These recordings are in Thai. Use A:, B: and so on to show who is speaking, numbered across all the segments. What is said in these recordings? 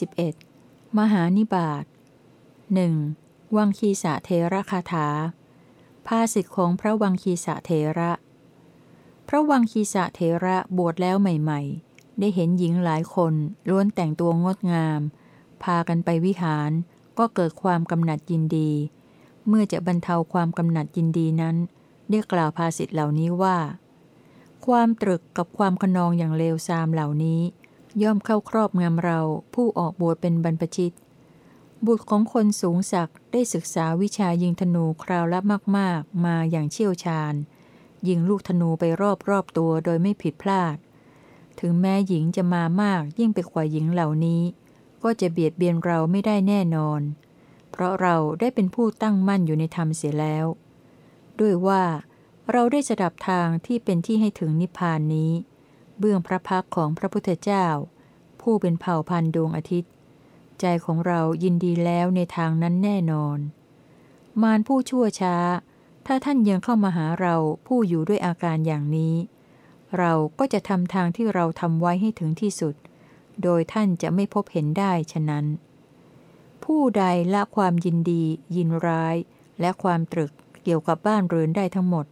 A: 41. มหานิบาตหนึ่งวังคีสะเทระคาถา ภาสิทธิของพระวังคีสะเทระ พระวังคีสะเทระบวชแล้วใหม่ ๆ ได้เห็นหญิงหลายคนล้วนแต่งตัวงดงาม พากันไปวิหาร ก็เกิดความกำหนัดยินดี เมื่อจะบรรเทาความกำหนัดยินดีนั้น ได้กล่าวภาสิทธิเหล่านี้ว่า ความตรึกกับความขนองอย่างเลวทรามเหล่านี้ ย่อมเข้าครอบงำเราผู้ออกบวชเป็นบรรพชิต บุตรของคนสูงศักดิ์ได้ศึกษาวิชายิงธนูคราวละมากๆ มาอย่างเชี่ยวชาญ ยิงลูกธนูไปรอบๆตัวโดยไม่ผิดพลาด ถึงแม้หญิงจะมามากยิ่งไปกว่าหญิงเหล่านี้ ก็จะเบียดเบียนเราไม่ได้แน่นอน เพราะเราได้เป็นผู้ตั้งมั่นอยู่ในธรรมเสียแล้ว ด้วยว่า เราได้สดับทางที่เป็นที่ให้ถึงนิพพานนี้ เบื้องพระพักของพระพุทธเจ้า ผู้เป็นเผ่าพันธุ์ดวงอาทิตย์ ใจของเรายินดีแล้วในทางนั้นแน่นอน มารผู้ชั่วช้า ถ้าท่านยังเข้ามาหาเราผู้อยู่ด้วยอาการอย่างนี้ เราก็จะทำทางที่เราทำไว้ให้ถึงที่สุด โดยท่านจะไม่พบเห็นได้ฉะนั้น ผู้ใดละความยินดี ยินร้าย และความตรึกเกี่ยวกับบ้านเรือนได้ทั้งหมด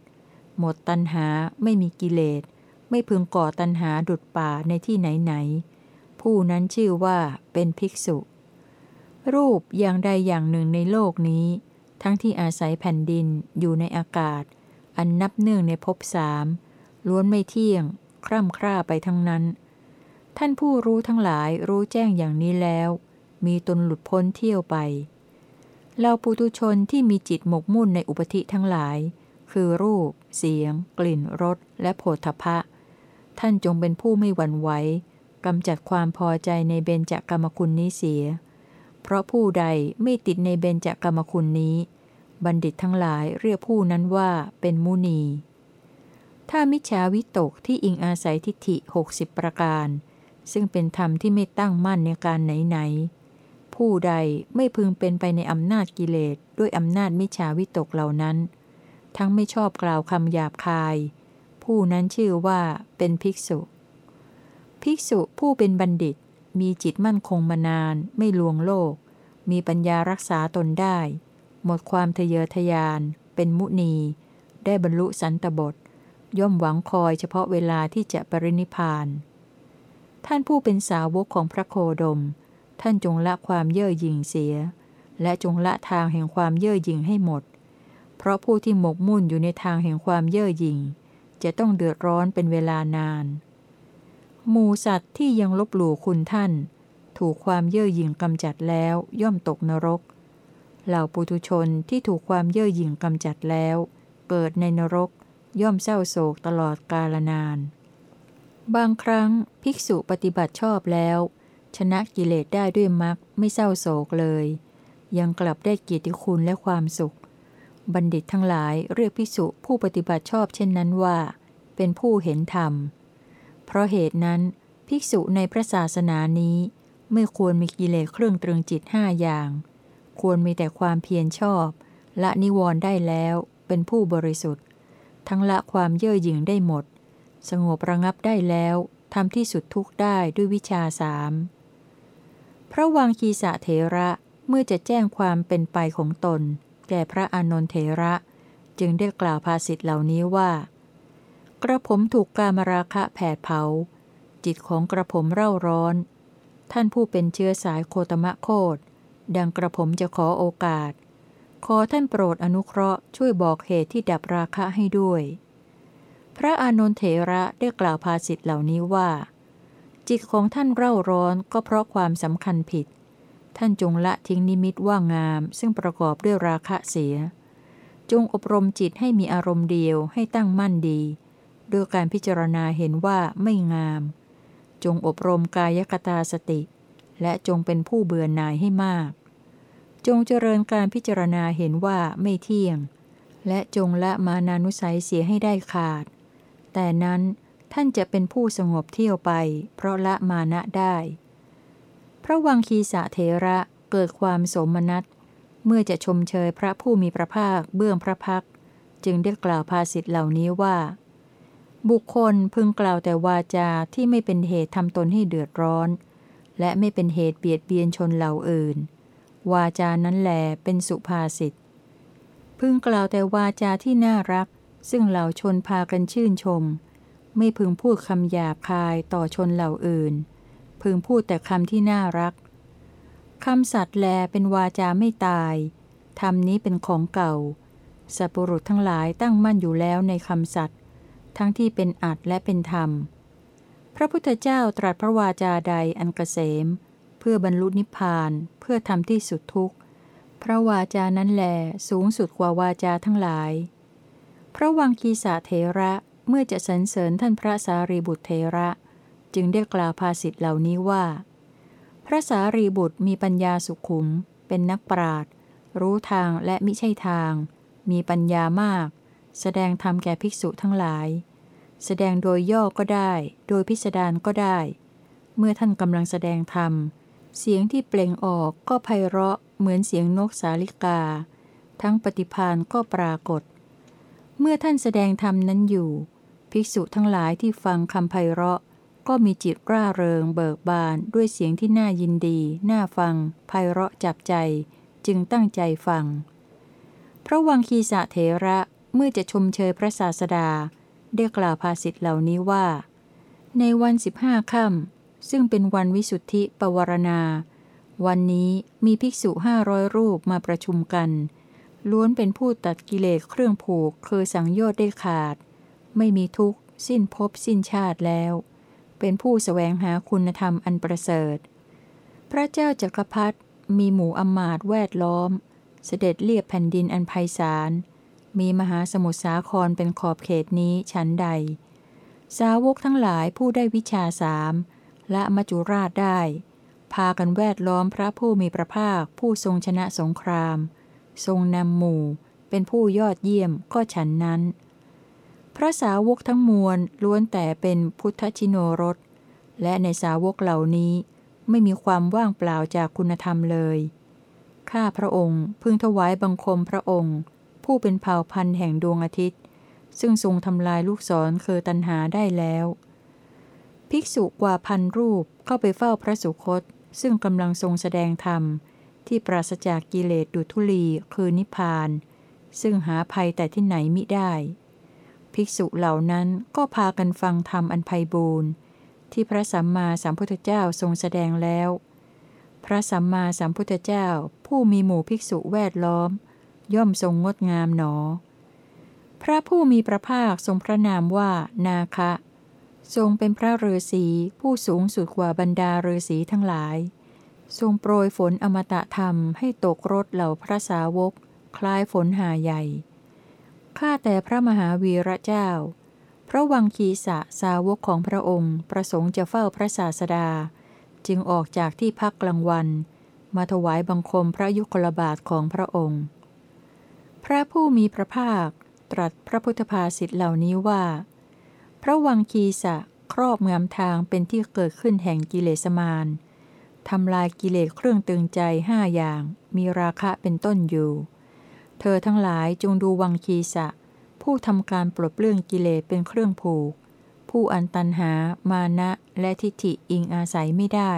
A: หมดตัณหาไม่มีกิเลส ไม่พึงก่อตัณหาดุดป่าในที่ไหนไหน ผู้นั้นชื่อว่าเป็นภิกษุ รูปอย่างใดอย่างหนึ่งในโลกนี้ ทั้งที่อาศัยแผ่นดินอยู่ในอากาศ อันนับเนื่องในภพสามล้วนไม่เที่ยง คร่ำคร่าไปทั้งนั้น ท่านผู้รู้ทั้งหลายรู้แจ้งอย่างนี้แล้ว มีตนหลุดพ้นเที่ยวไปเราปุตุชนที่มีจิตหมกมุ่นในอุปธิทั้งหลาย คือรูป เสียง กลิ่นรสและโผฏฐพะ ท่านจงเป็นผู้ไม่หวั่นไหวกำจัดความพอใจในเบญจกรรมคุณนี้เสีย เพราะผู้ใดไม่ติดในเบญจกรรมคุณนี้ บัณฑิตทั้งหลายเรียกผู้นั้นว่าเป็นมุนี ถ้ามิจฉาวิตกที่อิงอาศัยทิฏฐิหกสิบประการ ซึ่งเป็นธรรมที่ไม่ตั้งมั่นในการไหนๆ ผู้ใดไม่พึงเป็นไปในอำนาจกิเลสด้วยอำนาจมิจฉาวิตกเหล่านั้น ทั้งไม่ชอบกล่าวคำหยาบคาย ผู้นั้นชื่อว่าเป็นภิกษุ ภิกษุผู้เป็นบัณฑิต มีจิตมั่นคงมานาน ไม่ลวงโลก มีปัญญารักษาตนได้ หมดความทะเยอทะยาน เป็นมุนี ได้บรรลุสันตบท ย่อมหวังคอยเฉพาะเวลาที่จะปรินิพาน ท่านผู้เป็นสาวกของพระโคดม ท่านจงละความเย่อหยิ่งเสีย และจงละทางแห่งความเย่อหยิ่งให้หมด เพราะผู้ที่หมกมุ่นอยู่ในทางแห่งความเย่อหยิ่ง จะต้องเดือดร้อนเป็นเวลานาน หมูสัตว์ที่ยังลบหลู่คุณท่าน ถูกความเย่อหยิ่งกำจัดแล้วย่อมตกนรก เหล่าปุถุชนที่ถูกความเย่อหยิ่งกำจัดแล้ว เกิดในนรกย่อมเศร้าโศกตลอดกาลนาน บางครั้งภิกษุปฏิบัติชอบแล้ว ชนะกิเลสได้ด้วยมรรคไม่เศร้าโศกเลย ยังกลับได้เกียรติคุณและความสุข บัณฑิตทั้งหลายเรียกภิกษุผู้ปฏิบัติชอบเช่นนั้นว่า เป็นผู้เห็นธรรม เพราะเหตุนั้นภิกษุในพระศาสนานี้ ไม่ควรมีกิเลสเครื่องตรึงจิตห้าอย่าง ควรมีแต่ความเพียรชอบ ละนิวรณ์ได้แล้วเป็นผู้บริสุทธิ์ ทั้งละความเย่อหยิ่งได้หมด สงบระงับได้แล้วทำที่สุดทุกได้ด้วยวิชาสามพระวังคีสะเถระเมื่อจะแจ้งความเป็นไปของตน แก่พระอานนทเถระ จึงได้กล่าวภาษิตเหล่านี้ว่า กระผมถูกกามราคะแผดเผา จิตของกระผมเร่าร้อน ท่านผู้เป็นเชื้อสายโคตมะโคดดังกระผมจะขอโอกาส ขอท่านโปรดอนุเคราะห์ช่วยบอกเหตุที่ดับราคะให้ด้วย พระอานนทเถระได้กล่าวภาษิตเหล่านี้ว่า จิตของท่านเร่าร้อนก็เพราะความสำคัญผิด ท่านจงละทิ้งนิมิตว่างาม ซึ่งประกอบด้วยราคะเสีย จงอบรมจิตให้มีอารมณ์เดียวให้ตั้งมั่นดีด้วยการพิจารณาเห็นว่าไม่งาม จงอบรมกายกตาสติ และจงเป็นผู้เบื่อหน่ายให้มาก จงเจริญการพิจารณาเห็นว่าไม่เที่ยง และจงละมานานุสัยเสียให้ได้ขาด แต่นั้นท่านจะเป็นผู้สงบเที่ยวไป เพราะละมานะได้ ระวังคีสะเทระเกิดความสมนัตเมื่อจะชมเชยพระผู้มีพระภาคเบื้องพระพัก จึงได้กล่าวภาษิตเหล่านี้ว่า บุคคลพึงกล่าวแต่วาจาที่ไม่เป็นเหตุทำตนให้เดือดร้อน และไม่เป็นเหตุเบียดเบียนชนเหล่าอื่น วาจานั้นแหลเป็นสุภาษิตพึงกล่าวแต่วาจาที่น่ารัก ซึ่งเหล่าชนพากันชื่นชม ไม่พึงพูดคำหยาบคายต่อชนเหล่าอื่น พึงพูดแต่คำที่น่ารักคำสัตว์แลเป็นวาจาไม่ตายธรรมนี้เป็นของเก่า สัพปรุษทั้งหลายตั้งมั่นอยู่แล้วในคำสัตว์ ทั้งที่เป็นอัดและเป็นธรรม พระพุทธเจ้าตรัสพระวาจาใดอันกเกษม เพื่อบรรลุนิพพาน เพื่อทำที่สุดทุกข์ พระวาจานั้นแลสูงสุดกว่าวาจาทั้งหลาย พระวังคีสาเทระเมื่อจะสรรเสริญท่านพระสารีบุตรเทระ จึงได้กล่าวภาษิตเหล่านี้ว่า พระสารีบุตรมีปัญญาสุขุม เป็นนักปราดรู้ทางและมิใช่ทาง มีปัญญามาก แสดงธรรมแก่ภิกษุทั้งหลาย แสดงโดยย่อก็ได้ โดยพิสดารก็ได้ เมื่อท่านกำลังแสดงธรรม เสียงที่เปล่งออกก็ไพเราะเหมือนเสียงนกสาลิกา ทั้งปฏิพานก็ปรากฏ เมื่อท่านแสดงธรรมนั้นอยู่ ภิกษุทั้งหลายที่ฟังคำไพเราะ ก็มีจิตร่าเริงเบิกบานด้วยเสียงที่น่ายินดี น่าฟังไพเราะจับใจ จึงตั้งใจฟัง พระวังคีสะเถระเมื่อจะชมเชยพระศาสดา ได้กล่าวภาษิตเหล่านี้ว่า ในวันสิบห้าค่ำซึ่งเป็นวันวิสุทธิปวารณา วันนี้มีภิกษุห้าร้อยรูปมาประชุมกัน ล้วนเป็นผู้ตัดกิเลสเครื่องผูกคือสังโยชน์ได้ขาด ไม่มีทุกข์ สิ้นภพสิ้นชาติแล้ว เป็นผู้สแสวงหาคุณธรรมอันประเสริฐ พระเจ้าจักรพรรดิมีหมู่อมาตแวดล้อม เสด็จเลียบแผ่นดินอันไพศาล มีมหาสมุทรสาครเป็นขอบเขตนี้ชั้นใด สาวกทั้งหลายผู้ได้วิชาสามและมัจจุราชได้ พากันแวดล้อมพระผู้มีพระภาคผู้ทรงชนะสงคราม ทรงนำหมู่ เป็นผู้ยอดเยี่ยมก็ฉันนั้น พระสาวกทั้งมวลล้วนแต่เป็นพุทธชิโนรส และในสาวกเหล่านี้ไม่มีความว่างเปล่าจากคุณธรรมเลย ข้าพระองค์พึงถวายบังคมพระองค์ ผู้เป็นเผ่าพันธุ์แห่งดวงอาทิตย์ ซึ่งทรงทำลายลูกศรคือตันหาได้แล้ว ภิกษุกว่าพันรูปเข้าไปเฝ้าพระสุคต ซึ่งกำลังทรงแสดงธรรม ที่ปราศจากกิเลสดุทุลีคือนิพพาน ซึ่งหาภัยแต่ที่ไหนมิได้ ภิกษุเหล่านั้นก็พากันฟังธรรมอันไพบูรณ์ที่พระสัมมาสัมพุทธเจ้าทรงแสดงแล้ว พระสัมมาสัมพุทธเจ้าผู้มีหมู่ภิกษุแวดล้อม ย่อมทรงงดงามหนอ พระผู้มีพระภาคทรงพระนามว่านาคะ ทรงเป็นพระฤาษีผู้สูงสุดกว่าบรรดาฤาษีทั้งหลาย ทรงโปรยฝนอมตะธรรมให้ตกรถเหล่าพระสาวก คล้ายฝนหาใหญ่ ข้าแต่พระมหาวีระเจ้า พระวังคีสะสาวกของพระองค์ ประสงค์จะเฝ้าพระศาสดา จึงออกจากที่พักกลางวัน มาถวายบังคมพระยุคลบาทของพระองค์ พระผู้มีพระภาคตรัสพระพุทธภาษิตเหล่านี้ว่า พระวังคีสะครอบงำทางเป็นที่เกิดขึ้นแห่งกิเลสมารทำลายกิเลสเครื่องตึงใจห้าอย่าง มีราคะเป็นต้นอยู่ เธอทั้งหลายจงดูวังคีสะ ผู้ทำการปลดเปลื้องกิเลสเป็นเครื่องผูก ผู้อันตันหา มานะและทิฏฐิอิงอาศัยไม่ได้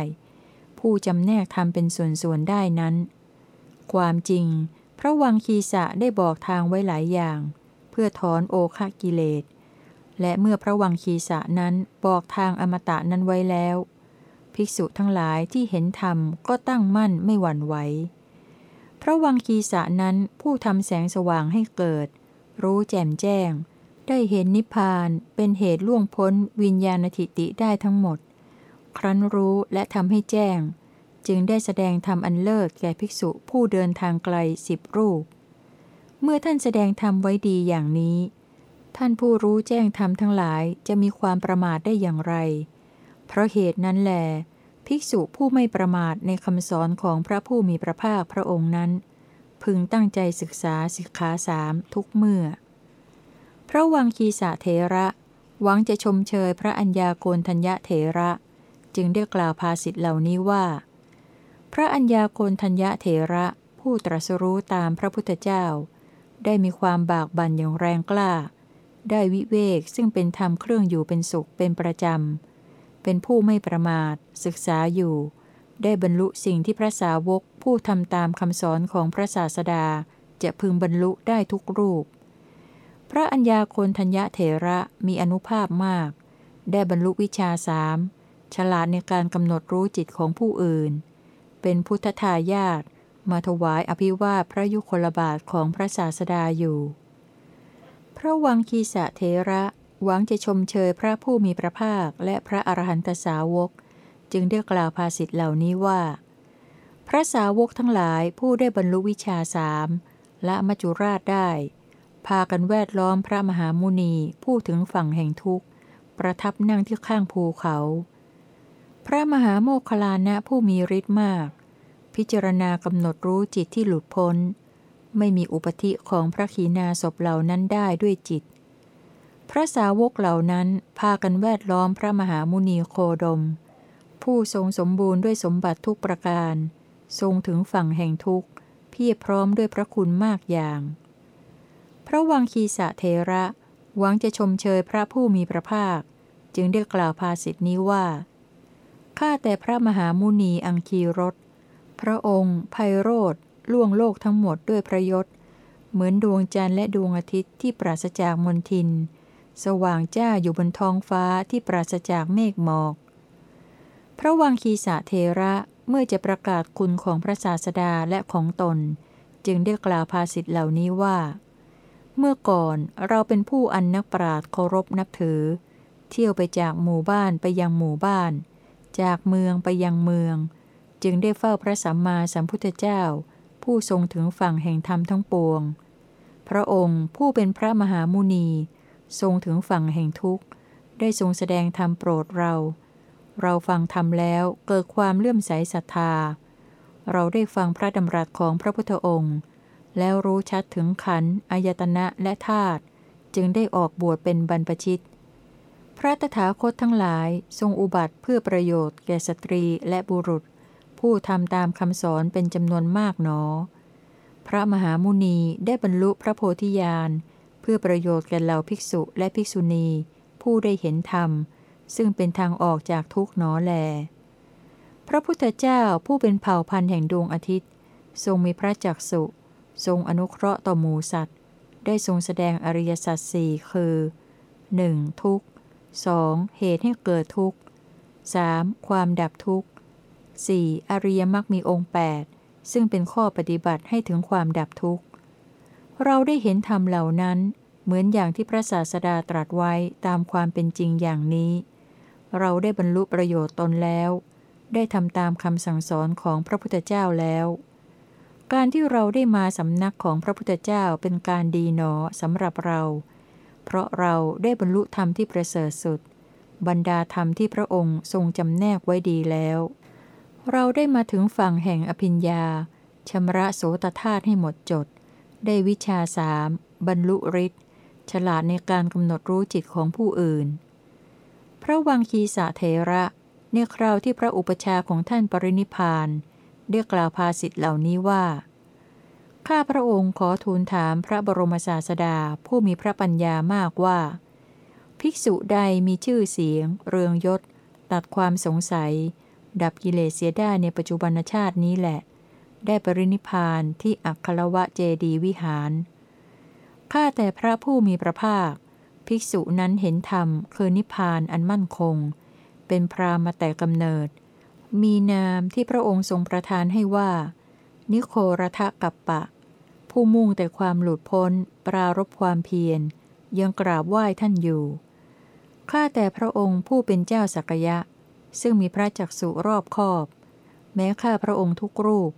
A: ผู้จำแนกทำเป็นส่วนๆได้นั้น ความจริง พระวังคีสะได้บอกทางไว้หลายอย่าง เพื่อถอนโอคะกิเลส และเมื่อพระวังคีสะนั้นบอกทางอมตะนั้นไว้แล้ว ภิกษุทั้งหลายที่เห็นธรรมก็ตั้งมั่นไม่หวั่นไหวพระวังคีสะนั้นผู้ทำแสงสว่างให้เกิด รู้แจ่มแจ้ง ได้เห็นนิพพานเป็นเหตุล่วงพ้นวิญญาณทิติได้ทั้งหมด ครั้นรู้และทำให้แจ้ง จึงได้แสดงธรรมอันเลิศแก่ภิกษุผู้เดินทางไกลสิบรูป เมื่อท่านแสดงธรรมไว้ดีอย่างนี้ ท่านผู้รู้แจ้งธรรมทั้งหลายจะมีความประมาทได้อย่างไร เพราะเหตุนั้นแหลภิกษุผู้ไม่ประมาทในคำสอนของพระผู้มีพระภาคพระองค์นั้น พึงตั้งใจศึกษาสิกขาสามทุกเมื่อ พระวังคีสะเทระ หวังจะชมเชยพระัญญาโกณทัญญเถระ จึงได้กล่าวภาษิตเหล่านี้ว่า พระัญญาโกณทัญญเถระผู้ตรัสรู้ตามพระพุทธเจ้า ได้มีความบากบั่นอย่างแรงกล้า ได้วิเวกซึ่งเป็นธรรมเครื่องอยู่เป็นสุขเป็นประจำ เป็นผู้ไม่ประมาท ศึกษาอยู่ ได้บรรลุสิ่งที่พระสาวกผู้ทำตามคำสอนของพระศาสดา จะพึงบรรลุได้ทุกรูป พระัญญาโคนทัญญเถระมีอนุภาพมาก ได้บรรลุวิชาสามฉลาดในการกำหนดรู้จิตของผู้อื่น เป็นพุทธทายาทมาถวายอภิวาพระยุคลบาทของพระศาสดาอยู่ พระวังคีสะเทระหวังจะชมเชยพระผู้มีพระภาคและพระอรหันตสาวก จึงได้กล่าวภาษิตเหล่านี้ว่า พระสาวกทั้งหลายผู้ได้บรรลุวิชาสามและมัจจุราชได้ พากันแวดล้อมพระมหามุนีผู้ถึงฝั่งแห่งทุกข์ ประทับนั่งที่ข้างภูเขา พระมหาโมคคลานะผู้มีฤทธิ์มาก พิจารณากำหนดรู้จิตที่หลุดพ้น ไม่มีอุปธิของพระขีณาสพเหล่านั้นได้ด้วยจิตพระสาวกเหล่านั้นพากันแวดล้อมพระมหามุนีโคดม ผู้ทรงสมบูรณ์ด้วยสมบัติทุกประการ ทรงถึงฝั่งแห่งทุกข์เพียรพร้อมด้วยพระคุณมากอย่าง พระวังคีสะเทระหวังจะชมเชยพระผู้มีพระภาค จึงได้กล่าวภาษิตนี้ว่า ข้าแต่พระมหามุนีอังคีรสพระองค์ไพโรธล่วงโลกทั้งหมดด้วยพระยศ เหมือนดวงจันทร์และดวงอาทิตย์ที่ปราศจากมนทิน สว่างจ้าอยู่บนท้องฟ้าที่ปราศจากเมฆหมอก พระวังคีสะเทระเมื่อจะประกาศคุณของพระศาสดาและของตน จึงได้กล่าวภาษิตเหล่านี้ว่า เมื่อก่อนเราเป็นผู้อันนักปราดเคารพนับถือ เที่ยวไปจากหมู่บ้านไปยังหมู่บ้าน จากเมืองไปยังเมือง จึงได้เฝ้าพระสัมมาสัมพุทธเจ้า ผู้ทรงถึงฝั่งแห่งธรรมทั้งปวง พระองค์ผู้เป็นพระมหามุนี ทรงถึงฝั่งแห่งทุกข์ ได้ทรงแสดงธรรมโปรดเรา เราฟังธรรมแล้วเกิดความเลื่อมใสศรัทธา เราได้ฟังพระดำรัสของพระพุทธองค์ แล้วรู้ชัดถึงขันอายตนะและธาตุจึงได้ออกบวชเป็นบรรพชิต พระตถาคตทั้งหลายทรงอุบัติเพื่อประโยชน์แก่สตรีและบุรุษ ผู้ทำตามคำสอนเป็นจำนวนมากหนอ พระมหามุนีได้บรรลุพระโพธิญาณเพื่อประโยชน์แก่เหล่าภิกษุและภิกษุณี ผู้ได้เห็นธรรม ซึ่งเป็นทางออกจากทุกข์หนอแล พระพุทธเจ้าผู้เป็นเผ่าพันธุ์แห่งดวงอาทิตย์ ทรงมีพระจักสุทรงอนุเคราะห์ต่อหมูสัตว์ ได้ทรงแสดงอริยสัจสี่คือ 1. ทุกข์ 2. เหตุให้เกิดทุกข์ 3. ความดับทุกข์ 4. อริยมรรคมีองค์ 8 ซึ่งเป็นข้อปฏิบัติให้ถึงความดับทุกข์ เราได้เห็นธรรมเหล่านั้น เหมือนอย่างที่พระศาสดาตรัสไว้ตามความเป็นจริงอย่างนี้ เราได้บรรลุประโยชน์ตนแล้ว ได้ทำตามคำสั่งสอนของพระพุทธเจ้าแล้ว การที่เราได้มาสำนักของพระพุทธเจ้าเป็นการดีหนอสำหรับเรา เพราะเราได้บรรลุธรรมที่ประเสริฐสุด บรรดาธรรมที่พระองค์ทรงจำแนกไว้ดีแล้ว เราได้มาถึงฝั่งแห่งอภิญญาชำระโสตธาตุให้หมดจด ได้วิชาสามบรรลุฤทธิ์ฉลาดในการกำหนดรู้จิตของผู้อื่น พระวังคีสะเทระในคราวที่พระอุปชาของท่านปรินิพานเรียกกล่าวภาสิทธเหล่านี้ว่า ข้าพระองค์ขอทูลถามพระบรมศาสดาผู้มีพระปัญญามากว่า ภิกษุใดมีชื่อเสียง เรืองยศ ตัดความสงสัย ดับกิเลสเสียได้ในปัจจุบันชาตินี้แหละ ได้ปรินิพานที่อัครวะเจดีวิหาร ข้าแต่พระผู้มีพระภาค ภิกษุนั้นเห็นธรรมคือนิพพานอันมั่นคง เป็นพรามาแต่กำเนิด มีนามที่พระองค์ทรงประทานให้ว่า นิโครทะกัปปะ ผู้มุ่งแต่ความหลุดพ้น ปรารบความเพียร ยังกราบไหว้ท่านอยู่ ข้าแต่พระองค์ผู้เป็นเจ้าสักยะ ซึ่งมีพระจักสุรอบคอบ แม้ข้าพระองค์ทุกรูป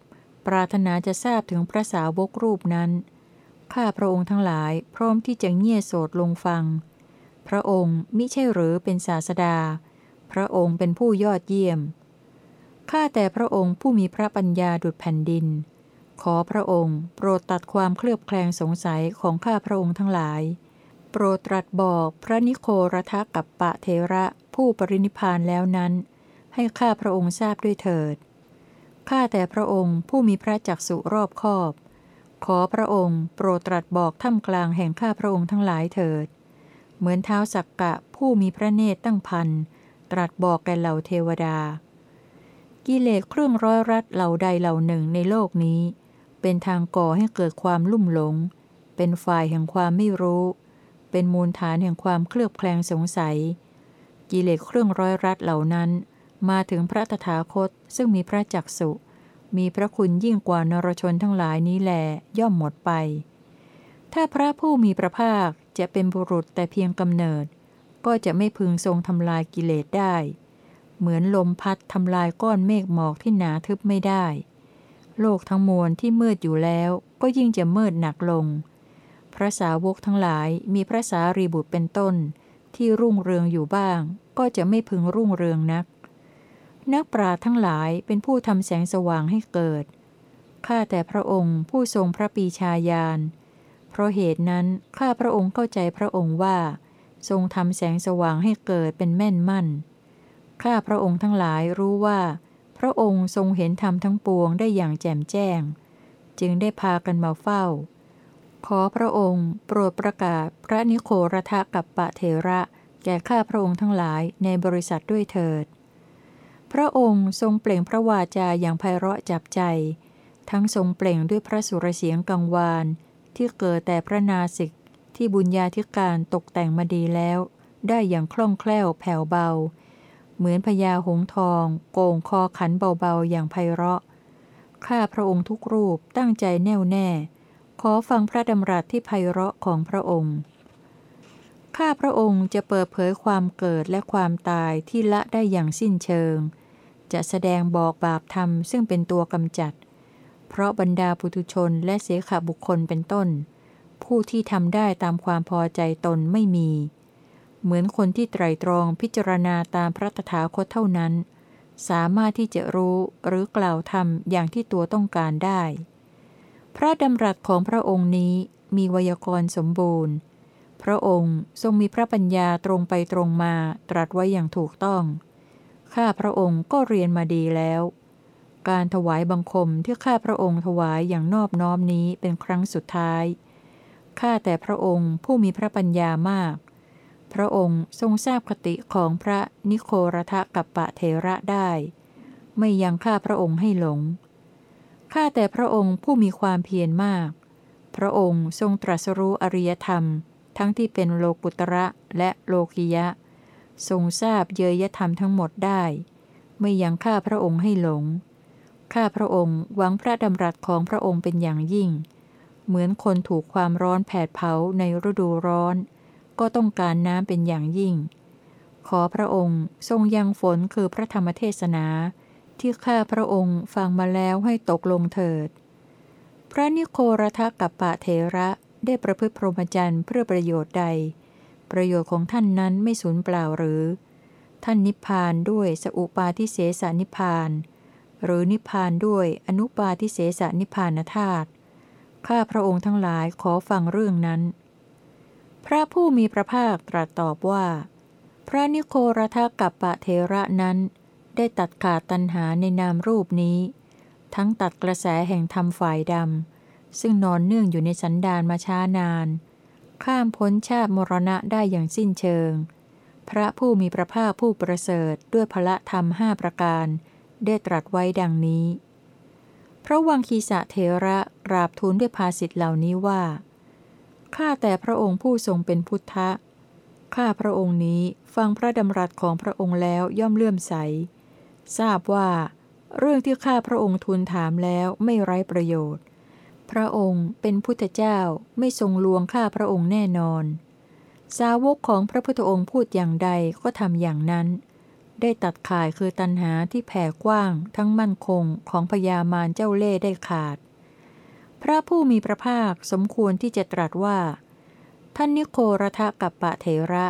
A: ปรารถนาจะทราบถึงพระสาวกรูปนั้น ข้าพระองค์ทั้งหลายพร้อมที่จะเงี่ยโสดลงฟัง พระองค์มิใช่หรือเป็นศาสดา พระองค์เป็นผู้ยอดเยี่ยม ข้าแต่พระองค์ผู้มีพระปัญญาดุจแผ่นดิน ขอพระองค์โปรดตัดความเคลือบแคลงสงสัยของข้าพระองค์ทั้งหลาย โปรดตรัสบอกพระนิโครทะกับปะเทระผู้ปรินิพานแล้วนั้น ให้ข้าพระองค์ทราบด้วยเถิด ข้าแต่พระองค์ผู้มีพระจักสุรอบคอบ ขอพระองค์ โปรดตรัสบอกท่ามกลางแห่งข้าพระองค์ทั้งหลายเถิด เหมือนเท้าสักกะผู้มีพระเนตรตั้งพันตรัสบอกแก่เหล่าเทวดา กิเลสเครื่องร้อยรัดเหล่าใดเหล่าหนึ่งในโลกนี้ เป็นทางก่อให้เกิดความลุ่มหลง เป็นฝ่ายแห่งความไม่รู้ เป็นมูลฐานแห่งความเคลือบแคลงสงสัย กิเลสเครื่องร้อยรัดเหล่านั้น มาถึงพระตถาคตซึ่งมีพระจักสุ มีพระคุณยิ่งกว่านรชนทั้งหลายนี้แลย่อมหมดไป ถ้าพระผู้มีพระภาคจะเป็นบุรุษแต่เพียงกำเนิด ก็จะไม่พึงทรงทำลายกิเลสได้ เหมือนลมพัดทำลายก้อนเมฆหมอกที่หนาทึบไม่ได้ โลกทั้งมวลที่มืดอยู่แล้วก็ยิ่งจะมืดหนักลง พระสาวกทั้งหลายมีพระสารีบุตรเป็นต้น ที่รุ่งเรืองอยู่บ้าง ก็จะไม่พึงรุ่งเรืองนัก นักปราทั้งหลายเป็นผู้ทำแสงสว่างให้เกิด ข้าแต่พระองค์ผู้ทรงพระปีชาญาณ เพราะเหตุนั้นข้าพระองค์เข้าใจพระองค์ว่า ทรงทำแสงสว่างให้เกิดเป็นแม่นมั่น ข้าพระองค์ทั้งหลายรู้ว่า พระองค์ทรงเห็นธรรมทั้งปวงได้อย่างแจ่มแจ้ง จึงได้พากันมาเฝ้า ขอพระองค์โปรดประกาศพระนิโครทะกับปะเทระ แก่ข้าพระองค์ทั้งหลายในบริษัทด้วยเถิด พระองค์ทรงเปล่งพระวาจาอย่างไพเราะจับใจ ทั้งทรงเปล่งด้วยพระสุรเสียงกังวาน ที่เกิดแต่พระนาสิกที่บุญญาธิการตกแต่งมาดีแล้ว ได้อย่างคล่องแคล่วแผ่วเบา เหมือนพญาหงทอง โกงคอขันเบาๆอย่างไพเราะ ข้าพระองค์ทุกรูปตั้งใจแน่วแน่ ขอฟังพระดำรัสที่ไพเราะของพระองค์ข้าพระองค์จะเปิดเผยความเกิดและความตายที่ละได้อย่างสิ้นเชิง จะแสดงบอกบาปธรรมซึ่งเป็นตัวกำจัด เพราะบรรดาปุถุชนและเสขบุคคลเป็นต้น ผู้ที่ทำได้ตามความพอใจตนไม่มี เหมือนคนที่ไตรตรองพิจารณาตามพระตถาคตเท่านั้น สามารถที่จะรู้หรือกล่าวทำอย่างที่ตัวต้องการได้ พระดำรัสของพระองค์นี้มีวยากรณ์สมบูรณ์ พระองค์ทรงมีพระปัญญาตรงไปตรงมาตรัสไว้อย่างถูกต้อง ข้าพระองค์ก็เรียนมาดีแล้ว การถวายบังคมที่ข้าพระองค์ถวายอย่างนอบน้อมนี้เป็นครั้งสุดท้าย ข้าแต่พระองค์ผู้มีพระปัญญามาก พระองค์ทรงทราบคติของพระนิโครทะกัปปะเทระได้ ไม่ยังข้าพระองค์ให้หลง ข้าแต่พระองค์ผู้มีความเพียรมาก พระองค์ทรงตรัสรู้อริยธรรม ทั้งที่เป็นโลกุตระและโลกิยะ ทรงทราบเยยธรรมทั้งหมดได้ ไม่ยังข้าพระองค์ให้หลง ข้าพระองค์หวังพระดำรัสของพระองค์เป็นอย่างยิ่ง เหมือนคนถูกความร้อนแผดเผาในฤดูร้อน ก็ต้องการน้ำเป็นอย่างยิ่ง ขอพระองค์ทรงยังฝนคือพระธรรมเทศนา ที่ข้าพระองค์ฟังมาแล้วให้ตกลงเถิด พระนิโครทกับปะเทระได้ประพฤติพรหมจรรย์เพื่อประโยชน์ใด ประโยชน์ของท่านนั้นไม่สูญเปล่าหรือ ท่านนิพพานด้วยสอุปาทิเสสนิพพาน หรือนิพพานด้วยอนุปาทิเสสนิพพานธาตุข้าพระองค์ทั้งหลายขอฟังเรื่องนั้น พระผู้มีพระภาคตรัสตอบว่า พระนิโครทกับปะเทระนั้น ได้ตัดขาดตัณหาในนามรูปนี้ ทั้งตัดกระแสแห่งธรรมฝ่ายดำซึ่งนอนเนื่องอยู่ในสันดานมาช้านาน ข้ามพ้นชาติมรณะได้อย่างสิ้นเชิง พระผู้มีพระภาคผู้ประเสริฐด้วยพระธรรมห้าประการ ได้ตรัสไว้ดังนี้ พระวังคีสะเทระกราบทูลด้วยภาษิตเหล่านี้ว่า ข้าแต่พระองค์ผู้ทรงเป็นพุทธะ ข้าพระองค์นี้ฟังพระดำรัสของพระองค์แล้วย่อมเลื่อมใส ทราบว่า เรื่องที่ข้าพระองค์ทูลถามแล้วไม่ไร้ประโยชน์ พระองค์เป็นพุทธเจ้าไม่ทรงลวงข้าพระองค์แน่นอน สาวกของพระพุทธองค์พูดอย่างใดก็ทำอย่างนั้น ได้ตัดข่ายคือตันหาที่แผ่กว้างทั้งมั่นคงของพญามารเจ้าเล่ได้ขาด พระผู้มีพระภาคสมควรที่จะตรัสว่า ท่านนิโครทะกับปะเถระ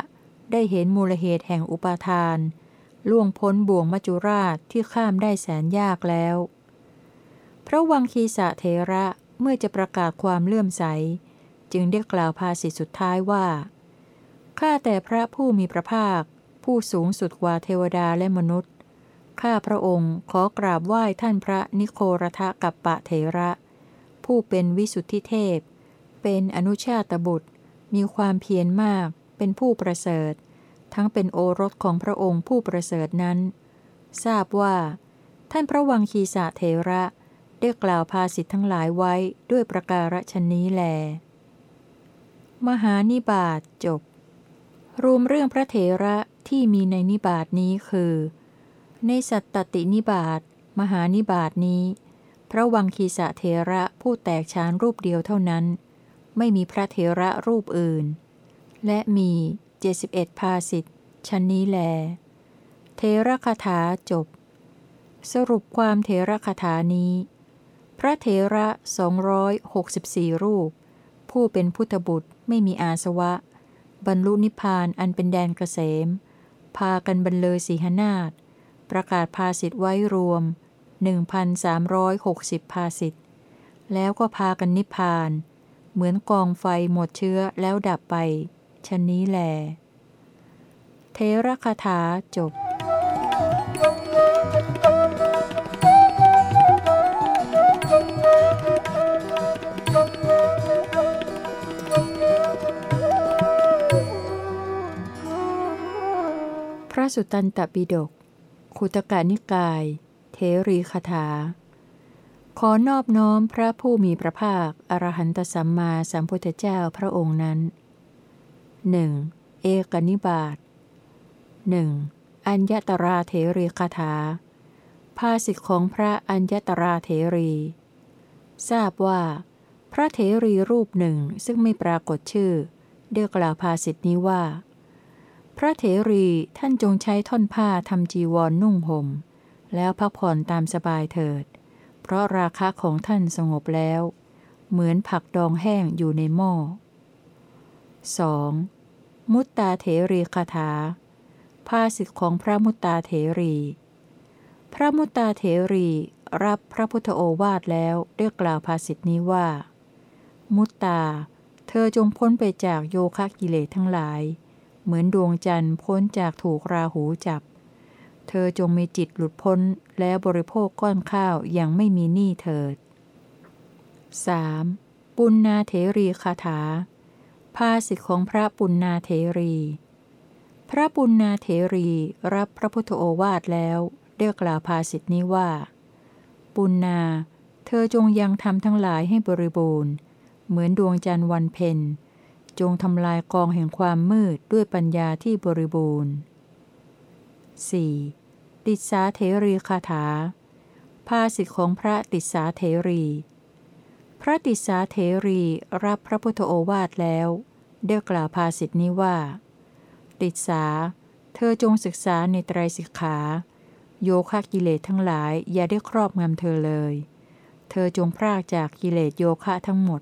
A: ได้เห็นมูลเหตุแห่งอุปาทาน ล่วงพ้นบ่วงมัจจุราชที่ข้ามได้แสนยากแล้ว พระวังคีสะเถระ เมื่อจะประกาศความเลื่อมใส จึงได้กล่าวภาษิตสุดท้ายว่า ข้าแต่พระผู้มีพระภาค ผู้สูงสุดกว่าเทวดาและมนุษย์ ข้าพระองค์ขอกราบไหว้ท่านพระนิโครทะกัปปะเทระ ผู้เป็นวิสุทธิเทพ เป็นอนุชาตบุตร มีความเพียรมาก เป็นผู้ประเสริฐ ทั้งเป็นโอรสของพระองค์ผู้ประเสริฐนั้น ทราบว่า ท่านพระวังคีสะเทระ ได้กล่าวภาสิทธ์ทั้งหลายไว้ด้วยประการฉนี้แล มหานิบาตจบ รวมเรื่องพระเถระที่มีในนิบาตนี้คือ ในสัตตตินิบาตมหานิบาตนี้ พระวังคีสะเทระผู้แตกฉานรูปเดียวเท่านั้น ไม่มีพระเถระรูปอื่น และมีเจ็ดสิบเอ็ดภาสิทธ์ชั้นนี้แล เทระคาถาจบ สรุปความเทระคาถานี้ ระเถระสองร้อยหกสิบสี่รูป ผู้เป็นพุทธบุตรไม่มีอาสวะ บรรลุนิพพานอันเป็นแดนเกษม พากันบรรเลยสีหนาฏประกาศภาสิทธ์ไว้รวม 1,360 ภาสิทธ์แล้วก็พากันนิพพาน เหมือนกองไฟหมดเชื้อแล้วดับไปชนนี้แล เทระคาถาจบ ระสุตตันตปิฎกขุตกานิกาย เทรีคาถา ขอนอบน้อมพระผู้มีพระภาค อรหันตสัมมาสัมพุทธเจ้าพระองค์นั้นหนึ่งเอกนิบาตหนึ่งอัญญตราเทรีคาถา ภาสิทธิของพระอัญญตราเทรี ทราบว่า พระเทรีรูปหนึ่งซึ่งไม่ปรากฏชื่อเรียกล่าวภาสิทธินี้ว่า พระเถรีท่านจงใช้ท่อนผ้าทำจีวรนนุ่งหม่ม แล้วพักผ่อนตามสบายเถิด เพราะราคะของท่านสงบแล้ว เหมือนผักดองแห้งอยู่ในหม้อ 2. มุตตาเถรีคาถาภาสิทธิของพระมุตตาเถรี พระมุตตาเถรีรับพระพุทธโอวาทแล้วได้กล่าวภาสิทธินี้ว่า มุตตา เธอจงพ้นไปจากโยคะกิเลสทั้งหลาย เหมือนดวงจันทร์พ้นจากถูกราหูจับ เธอจงมีจิตหลุดพ้นแล้วบริโภคก้อนข้าวอย่างไม่มีหนี้เถิด 3. ปุณนาเถรีคาถา ภาสิทธิของพระปุณนาเถรี พระปุณนาเถรีรับพระพุทธโอวาทแล้วได้กล่าวภาสิทธินี้ว่า ปุณนาเธอจงยังทำทั้งหลายให้บริบูรณ์ เหมือนดวงจันทร์วันเพ็ญ จงทำลายกองแห่งความมืดด้วยปัญญาที่บริบูรณ์ 4. ติสาเถรีคาถา ภาสิทธิของพระติสาเถรี พระติสาเถรีรับพระพุทธโอวาทแล้วได้กล่าวภาสิทธินี้ว่า ติสา เธอจงศึกษาในไตรสิกขา โยคะกิเลสทั้งหลายอย่าได้ครอบงำเธอเลย เธอจงพรากจากกิเลสโยคะทั้งหมด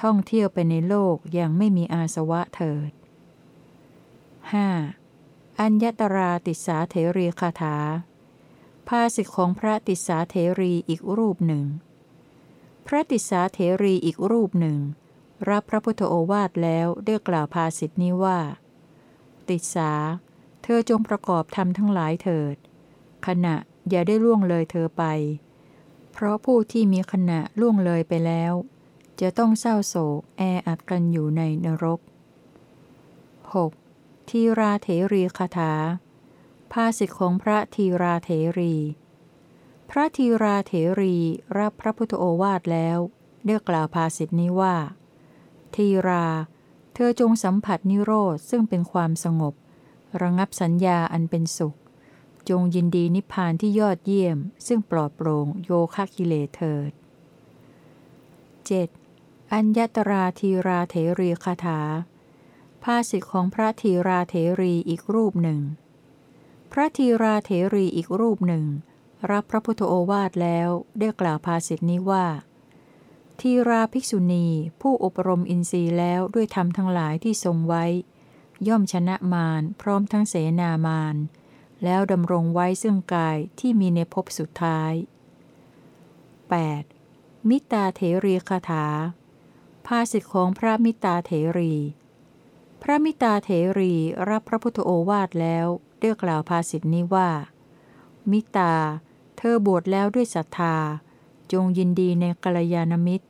A: ท่องเที่ยวไปในโลกอย่างไม่มีอาสวะเถิด 5. อัญญตราติสาเถรีคาถา ภาสิทธิของพระติสาเถรีอีกรูปหนึ่ง พระติสาเถรีอีกรูปหนึ่ง รับพระพุทธโอวาทแล้วได้กล่าวภาสิทธินี้ว่า ติสา เธอจงประกอบธรรมทั้งหลายเถิด ขณะอย่าได้ล่วงเลยเธอไป เพราะผู้ที่มีขณะล่วงเลยไปแล้ว จะต้องเศร้าโศกแออัดกันอยู่ในนรก 6. ทีราเถรีคาถา ภาสิทธิของพระทีราเถรี พระทีราเถรีรับพระพุทธโอวาทแล้วได้กล่าวภาสิทธินี้ว่า ทีรา เธอจงสัมผัสนิโรธซึ่งเป็นความสงบ ระงับสัญญาอันเป็นสุข จงยินดีนิพพานที่ยอดเยี่ยม ซึ่งปลอดโปร่งโยคะกิเลเถิด 7. อัญญตราทีราเถรีคาถา ภาสิทธิของพระทีราเถรีอีกรูปหนึ่ง พระทีราเถรีอีกรูปหนึ่ง รับพระพุทธโอวาทแล้วได้กล่าวภาสิทธินี้ว่า ทีราภิกษุณีผู้อบรมอินทรีย์แล้วด้วยธรรมทั้งหลายที่ทรงไว้ ย่อมชนะมารพร้อมทั้งเสนามารแล้วดำรงไว้ซึ่งกายที่มีในภพสุดท้าย 8. มิตาเถรีคาถา ภาสิทธิของพระมิตาเถรี พระมิตาเถรีรับพระพุทธโอวาทแล้วได้กล่าวภาสิทธินี้ว่า มิตา เธอบวชแล้วด้วยศรัทธา จงยินดีในกัลยาณมิตร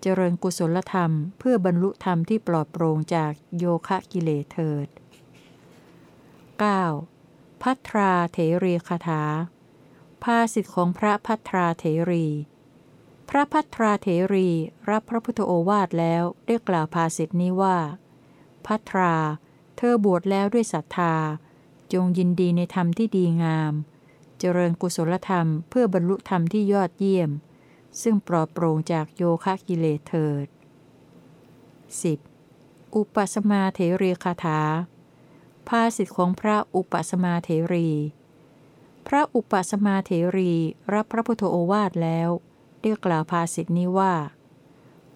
A: เจริญกุศลธรรมเพื่อบรรลุธรรมที่ปลอดโปร่งจากโยคะกิเลสเถิด 9. พัทราเถรีคาถาภาสิทธิของพระพัทราเถรี พระพัทราเถรีรับพระพุทธโอวาทแล้วได้กล่าวภาสิทธินี้ว่า พัทรา เธอบวชแล้วด้วยศรัทธา จงยินดีในธรรมที่ดีงาม เจริญกุศลธรรมเพื่อบรรลุธรรมที่ยอดเยี่ยม ซึ่งปลอดโปร่งจากโยคะกิเลสเถิด 10. อุปสมาเถรีคาถา ภาสิทธิของพระอุปสมาเถรี พระอุปสมาเถรีรับพระพุทธโอวาทแล้ว เรียกกล่าวภาสิทธินี้ว่า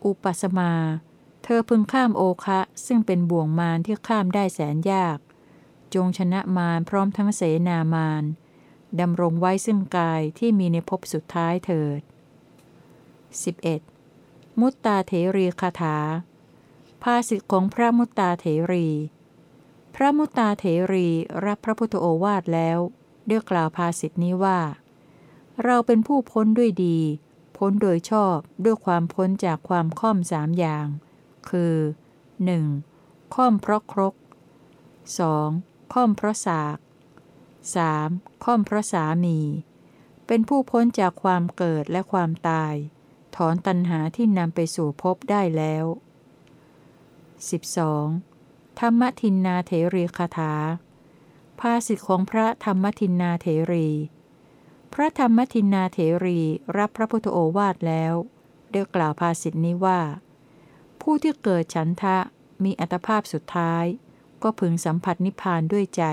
A: อุปสมา เธอพึงข้ามโอคะซึ่งเป็นบ่วงมารที่ข้ามได้แสนยาก จงชนะมารพร้อมทั้งเสนามารดำรงไว้ซึ่งกายที่มีในภพสุดท้ายเถิด 11. มุตตาเถรีคาถา ภาสิทธิของพระมุตตาเถรี พระมุตตาเถรีรับพระพุทธโอวาทแล้วเรียกกล่าวภาสิทธินี้ว่า เราเป็นผู้พ้นด้วยดี พ้นโดยชอบด้วยความพ้นจากความค่อมสามอย่าง คือ 1. ค่อมเพราะครก 2. ค่อมเพราะสาก 3. ค่อมเพราะสามี เป็นผู้พ้นจากความเกิดและความตาย ถอนตัณหาที่นำไปสู่ภพได้แล้ว 12. ธรรมทินนาเถรีคาถาภาสิทธิของพระธรรมทินนาเถรี พระธรรมทินนาเถรีรับพระพุทธโอวาทแล้วได้กล่าวภาสิทธินี้ว่า ผู้ที่เกิดฉันทะมีอัตภาพสุดท้าย ก็พึงสัมผัสนิพพานด้วยใจ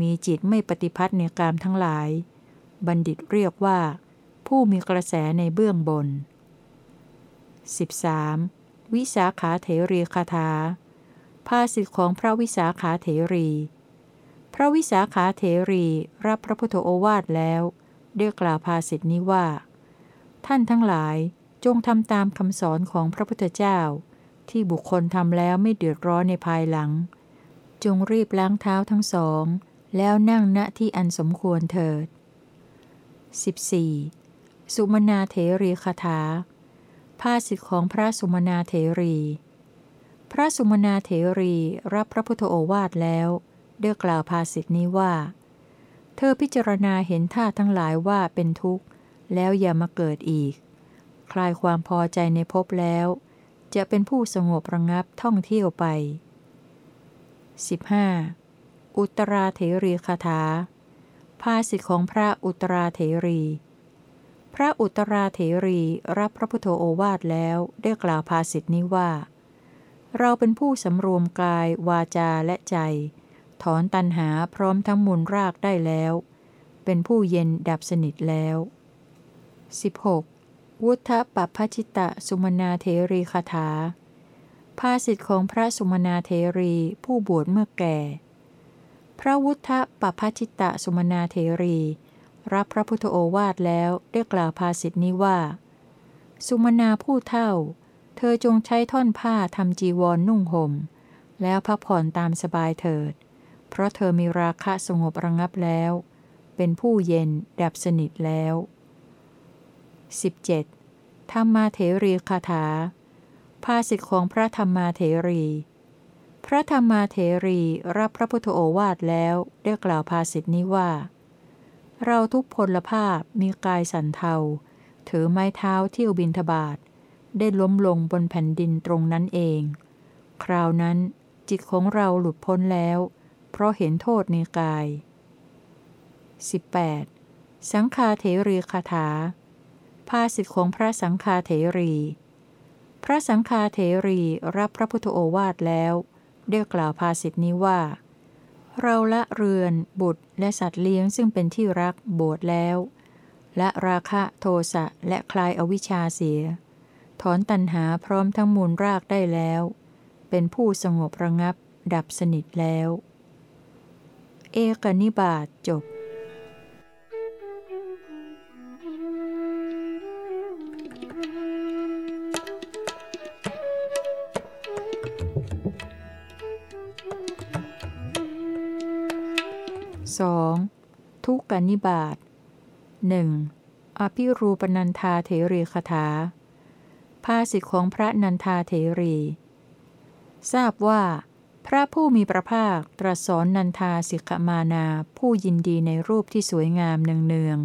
A: มีจิตไม่ปฏิพัทธ์ในกามทั้งหลาย บัณฑิตเรียกว่า ผู้มีกระแสในเบื้องบน 13. วิสาขาเถรีคาถาภาสิทธิของพระวิสาขาเถรี ระวิสาขาเถรีรับพระพุทธโอวาทแล้วเรียกกล่าวภาสิทธินี้ว่า ท่านทั้งหลายจงทำตามคำสอนของพระพุทธเจ้า ที่บุคคลทำแล้วไม่เดือดร้อนในภายหลัง จงรีบล้างเท้าทั้งสอง แล้วนั่งณที่อันสมควรเถิด 14. สุมนาเถรีคาถา ภาสิทธิของพระสุมนาเถรี พระสุมนาเถรีรับพระพุทธโอวาทแล้ว เรียกกล่าวภาสิทธินี้ว่า เธอพิจารณาเห็นท่าทั้งหลายว่าเป็นทุกข์ แล้วอย่ามาเกิดอีก คลายความพอใจในภพแล้ว จะเป็นผู้สงบระงับท่องเที่ยวไป 15. อุตราเถรีคาถา ภาสิทธิของพระอุตราเถรี พระอุตราเถรีรับพระพุทธโอวาทแล้วได้กล่าวภาสิทธินี้ว่าเราเป็นผู้สำรวมกายวาจาและใจ ถอนตันหาพร้อมทั้งมูลรากได้แล้ว เป็นผู้เย็นดับสนิทแล้ว 16. วุฒปปพชิตะสุมนาเทรีคาถาภาสิทธิของพระสุมนาเทรีผู้บวชเมื่อแก่ พระวุฒปปพชิตะสุมนาเทรี รับพระพุทธโอวาทแล้วได้กล่าวภาสิทธินี้ว่า สุมนาผู้เท่า เธอจงใช้ท่อนผ้าทำจีวรนนุ่งหม่มแล้วพักผ่อนตามสบายเถิด เพราะเธอมีราคะสงบระงับแล้ว เป็นผู้เย็นดับสนิทแล้ว 17. ธรรมาเถรีคาถา ภาสิทธิของพระธรรมาเถรี พระธรรมาเถรีรับพระพุทธโอวาทแล้วได้กล่าวภาสิทธินี้ว่า เราทุกพลภาพมีกายสันเทา ถือไม้เท้าเที่ยวบินทบาท ได้ล้มลงบนแผ่นดินตรงนั้นเอง คราวนั้นจิตของเราหลุดพ้นแล้ว เพราะเห็นโทษในกาย 18. สังฆาเถรีคาถา ภาสิทธิของพระสังฆาเถรี พระสังฆาเถรีรับพระพุทธโอวาทแล้วได้กล่าวภาสิทธินี้ว่า เราละเรือนบุตรและสัตว์เลี้ยงซึ่งเป็นที่รักโบสถ์แล้วและราคะโทสะและคลายอวิชชาเสีย ถอนตัณหาพร้อมทั้งมูลรากได้แล้ว เป็นผู้สงบระงับ ดับสนิทแล้ว เอกนิบาตจบ 2. ทุกกนิบาตหนึ่งอภิรูปนันทาเถรีคถาภาสิทธิของพระนันทาเถรี ทราบว่า พระผู้มีพระภาคตรัสสอนนันทาสิกมานาผู้ยินดีในรูปที่สวยงามเนือง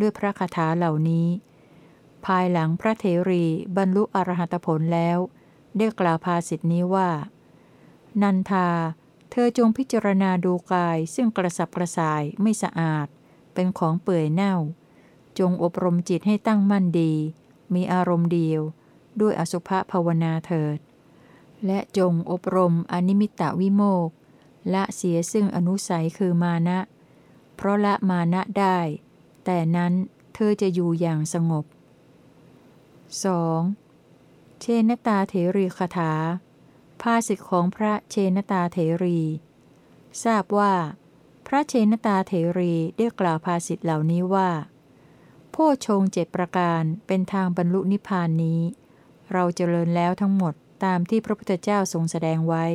A: ด้วยพระคาถาเหล่านี้ ภายหลังพระเทรีบรรลุอรหัตผลแล้ว ได้กล่าวภาสิทธินี้ว่า นันทา เธอจงพิจารณาดูกายซึ่งกระสับกระส่ายไม่สะอาด เป็นของเปื่อยเน่า จงอบรมจิตให้ตั้งมั่นดี มีอารมณ์เดียว ด้วยอสุภะภาวนาเถิด และจงอบรมอนิมิตวิโมกละเสียซึ่งอนุสัยคือมานะ เพราะละมานะได้ แต่นั้นเธอจะอยู่อย่างสงบ 2. เชนตาเถรีคาถาภาสิทธิของพระเชนตาเถรี ทราบว่า พระเชนตาเถรีได้กล่าวภาสิทธิเหล่านี้ว่าโพชงเจ็ดประการเป็นทางบรรลุนิพพานนี้ เราเจริญแล้วทั้งหมด ตามที่พระพุทธเจ้าทรงแสดงไว้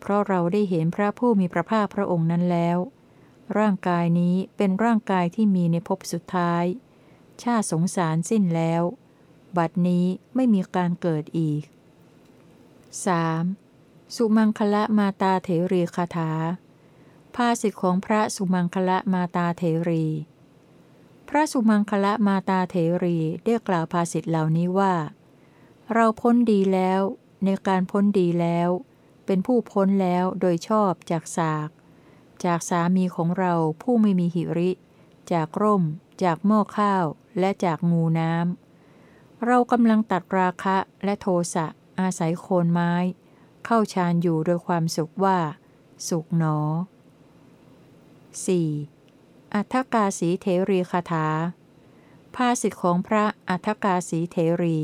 A: เพราะเราได้เห็นพระผู้มีพระภาคพระองค์นั้นแล้ว ร่างกายนี้เป็นร่างกายที่มีในภพสุดท้าย ชาติสงสารสิ้นแล้ว บัดนี้ไม่มีการเกิดอีก 3. สุมังคละมาตาเถรีคาถาภาสิทธิของพระสุมังคละมาตาเถรี พระสุมังคละมาตาเถรีได้กล่าวภาสิทธิเหล่านี้ว่า เราพ้นดีแล้ว ในการพ้นดีแล้ว เป็นผู้พ้นแล้วโดยชอบจากสาก จากสามีของเราผู้ไม่มีหิริ จากร่ม จากหม้อข้าว และจากงูน้ำเรากำลังตัดราคะและโทสะอาศัยโคนไม้ เข้าฌานอยู่โดยความสุขว่า สุขหนอ 4. อัทกาสีเทรีคาถาภาสิทธิของพระอัทกาสีเทรี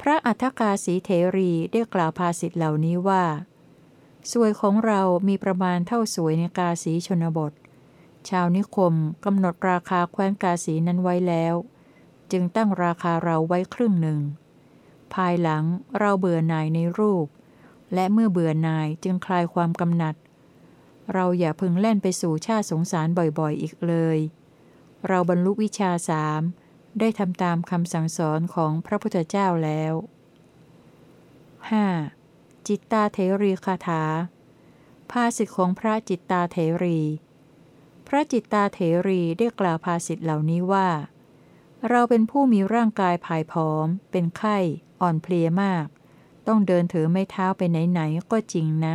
A: พระอัทธกาสีเทรีได้กล่าวภาสิทธิเหล่านี้ว่า สวยของเรามีประมาณเท่าสวยในกาสีชนบท ชาวนิคมกำหนดราคาแคว้นกาสีนั้นไว้แล้ว จึงตั้งราคาเราไว้ครึ่งหนึ่ง ภายหลังเราเบื่อหน่ายในรูป และเมื่อเบื่อหน่ายจึงคลายความกำหนัด เราอย่าพึงเล่นไปสู่ชาติสงสารบ่อยๆ อีกเลย เราบรรลุวิชาสาม ได้ทำตามคำสั่งสอนของพระพุทธเจ้าแล้ว 5. จิตตาเทรีคาถา ภาสิทธิของพระจิตตาเทรี พระจิตตาเทรีได้กล่าวภาสิทธิเหล่านี้ว่า เราเป็นผู้มีร่างกายผ่ายผอม เป็นไข้ อ่อนเพลียมาก ต้องเดินถือไม้เท้าไปไหนๆก็จริงนะ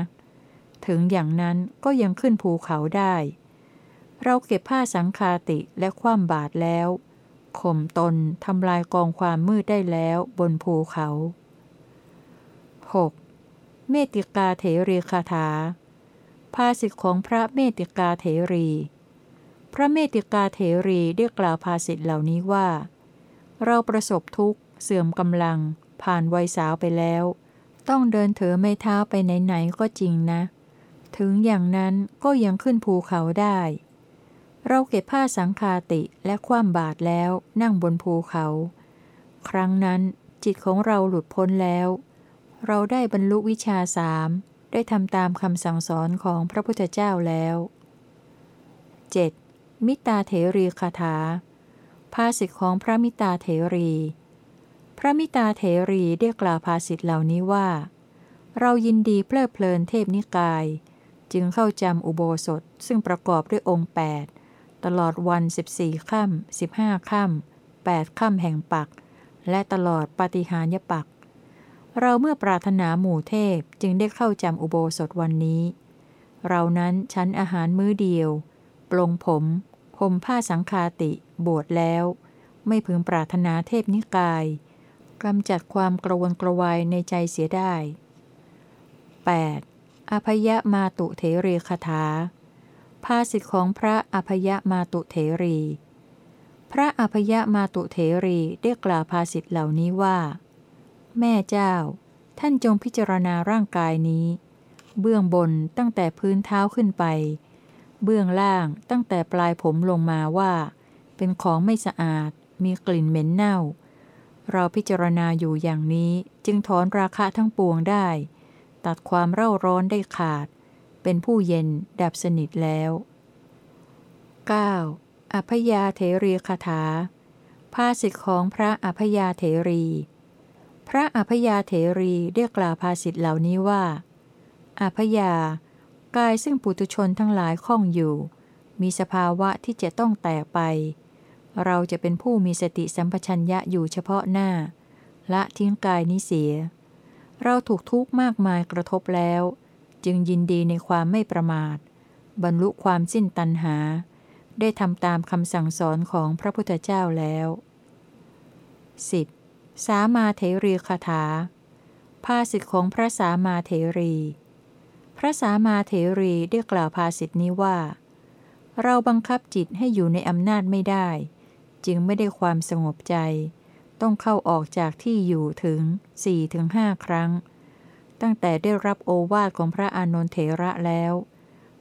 A: ถึงอย่างนั้นก็ยังขึ้นภูเขาได้เราเก็บผ้าสังฆาฏิและคว่ำบาตรแล้ว ข่มตนทำลายกองความมืดได้แล้วบนภูเขา 6. เมติกาเถรีคาถา ภาสิทธิของพระเมติกาเถรี พระเมติกาเถรีได้กล่าวภาสิทธิเหล่านี้ว่า เราประสบทุกข์ เสื่อมกำลัง ผ่านวัยสาวไปแล้ว ต้องเดินเถอไม่เท้าไปไหน ๆ ก็จริงนะ ถึงอย่างนั้นก็ยังขึ้นภูเขาได้ เราเก็บผ้าสังคาติและคว่ำบาตรแล้วนั่งบนภูเขา ครั้งนั้นจิตของเราหลุดพ้นแล้ว เราได้บรรลุวิชาสามได้ทำตามคำสั่งสอนของพระพุทธเจ้าแล้ว 7. มิตาเถรีคาถา ภาสิทธิของพระมิตาเถรี พระมิตาเถรีได้กล่าวภาษิตเหล่านี้ว่า เรายินดีเพลิดเพลินเทพนิกาย จึงเข้าจำอุโบสถซึ่งประกอบด้วยองค์ 8 ตลอดวัน14ค่ำ15ค่ำ8ค่ำแห่งปัก และตลอดปฏิหารยปัก เราเมื่อปรารถนาหมู่เทพจึงได้เข้าจำอุโบสถวันนี้ เรานั้นชั้นอาหารมื้อเดียว ปลงผมห่มผ้าสังคาติบวชแล้ว ไม่พึงปรารถนาเทพนิกายกำจัดความกระวนกระวายในใจเสียได้ 8. อภยมาตุเถรีคาถา ภาสิทธิของพระอภยมาตุเถรี พระอภยมาตุเถรีได้กล่าวภาสิทธิเหล่านี้ว่า แม่เจ้า ท่านจงพิจารณาร่างกายนี้ เบื้องบนตั้งแต่พื้นเท้าขึ้นไป เบื้องล่างตั้งแต่ปลายผมลงมาว่า เป็นของไม่สะอาด มีกลิ่นเหม็นเน่า เราพิจารณาอยู่อย่างนี้จึงถอนราคะทั้งปวงได้ ตัดความเร่าร้อนได้ขาด เป็นผู้เย็นดับสนิทแล้ว 9. อภยาเถรีคาถาภาสิทธิของพระอภยาเถรี พระอภยาเถรีได้กล่าวภาสิทธิเหล่านี้ว่าอภยากายซึ่งปุตุชนทั้งหลายคล้องอยู่ มีสภาวะที่จะต้องแตกไป เราจะเป็นผู้มีสติสัมปชัญญะอยู่เฉพาะหน้า ละทิ้งกายนี้เสีย เราถูกทุกข์มากมายกระทบแล้ว จึงยินดีในความไม่ประมาท บรรลุความสิ้นตัณหา ได้ทำตามคำสั่งสอนของพระพุทธเจ้าแล้ว 10. สามาเถรีคาถาภาสิทธิของพระสามาเถรี พระสามาเถรีได้กล่าวภาสิทธินี้ว่า เราบังคับจิตให้อยู่ในอำนาจไม่ได้ จึงไม่ได้ความสงบใจ ต้องเข้าออกจากที่อยู่ถึง4-5ครั้ง ตั้งแต่ได้รับโอวาทของพระอานนทเถระแล้ว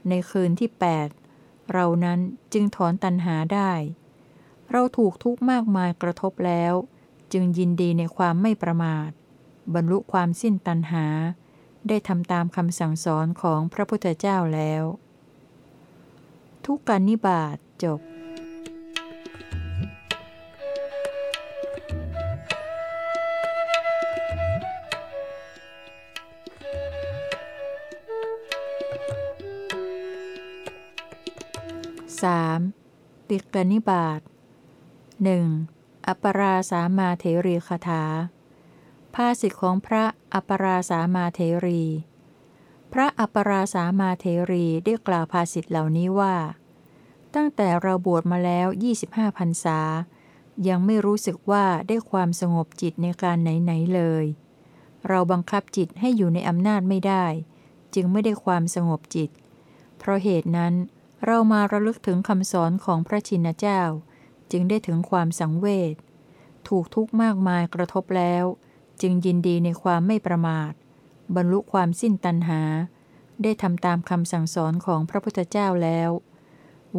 A: ในคืนที่ 8 เรานั้นจึงถอนตันหาได้ เราถูกทุกข์มากมายกระทบแล้ว จึงยินดีในความไม่ประมาท บรรลุความสิ้นตันหา ได้ทำตามคำสั่งสอนของพระพุทธเจ้าแล้ว ทุกการนิบาตจบ 3. ติกนิบาตหนึ่งอัปราสามาเถรีคาถาภาสิทธิของพระอัปราสามาเถรี พระอัปราสามาเถรีได้กล่าวภาสิทธิเหล่านี้ว่า ตั้งแต่เราบวชมาแล้ว 25พรรษา ยังไม่รู้สึกว่าได้ความสงบจิตในการไหนๆเลย เราบังคับจิตให้อยู่ในอำนาจไม่ได้ จึงไม่ได้ความสงบจิต เพราะเหตุนั้น เรามาระลึกถึงคำสอนของพระชินเจ้า จึงได้ถึงความสังเวช ถูกทุกข์มากมายกระทบแล้ว จึงยินดีในความไม่ประมาท บรรลุความสิ้นตัณหา ได้ทำตามคำสั่งสอนของพระพุทธเจ้าแล้ว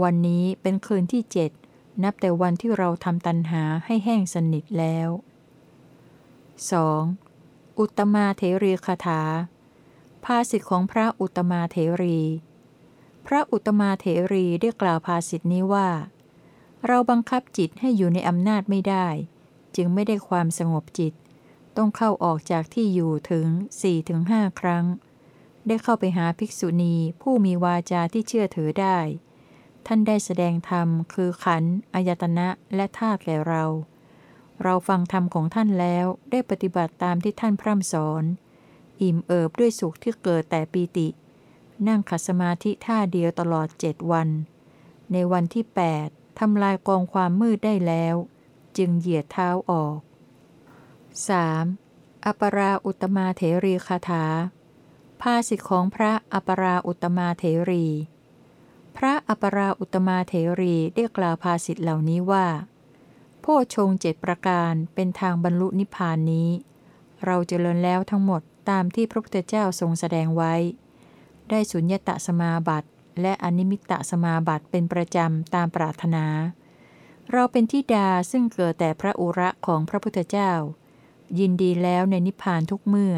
A: วันนี้เป็นคืนที่เจ็ดนับแต่วันที่เราทำตัณหาให้แห้งสนิทแล้ว 2. อุตมาเถรีคาถา ภาสิทธิของพระอุตมาเถรี พระอุตมาเถรีได้กล่าวภาสิทธินี้ว่า เราบังคับจิตให้อยู่ในอำนาจไม่ได้ จึงไม่ได้ความสงบจิต ต้องเข้าออกจากที่อยู่ถึง4-5ครั้ง ได้เข้าไปหาภิกษุณีผู้มีวาจาที่เชื่อถือได้ ท่านได้แสดงธรรมคือขันอายตนะและธาตุแก่เรา เราฟังธรรมของท่านแล้วได้ปฏิบัติตามที่ท่านพร่ำสอน อิ่มเอิบด้วยสุขที่เกิดแต่ปีติ นั่งขัดสมาธิท่าเดียวตลอดเจ็ดวัน ในวันที่ 8ทำลายกองความมืดได้แล้ว จึงเหยียดเท้าออก 3. อปราอุตมาเถรีคาถาภาสิทธิของพระอปราอุตมาเถรี พระอปราอุตมาเถรีได้กล่าวภาสิทธิเหล่านี้ว่าโพชงเจ็ดประการเป็นทางบรรลุนิพพานนี้ เราเจริญแล้วทั้งหมดตามที่พระพุทธเจ้าทรงแสดงไว้ ได้สุญญตสมาบัติและอนิมิตตสมาบัติเป็นประจำตามปรารถนา เราเป็นทิดาซึ่งเกิดแต่พระอุระของพระพุทธเจ้า ยินดีแล้วในนิพพานทุกเมื่อ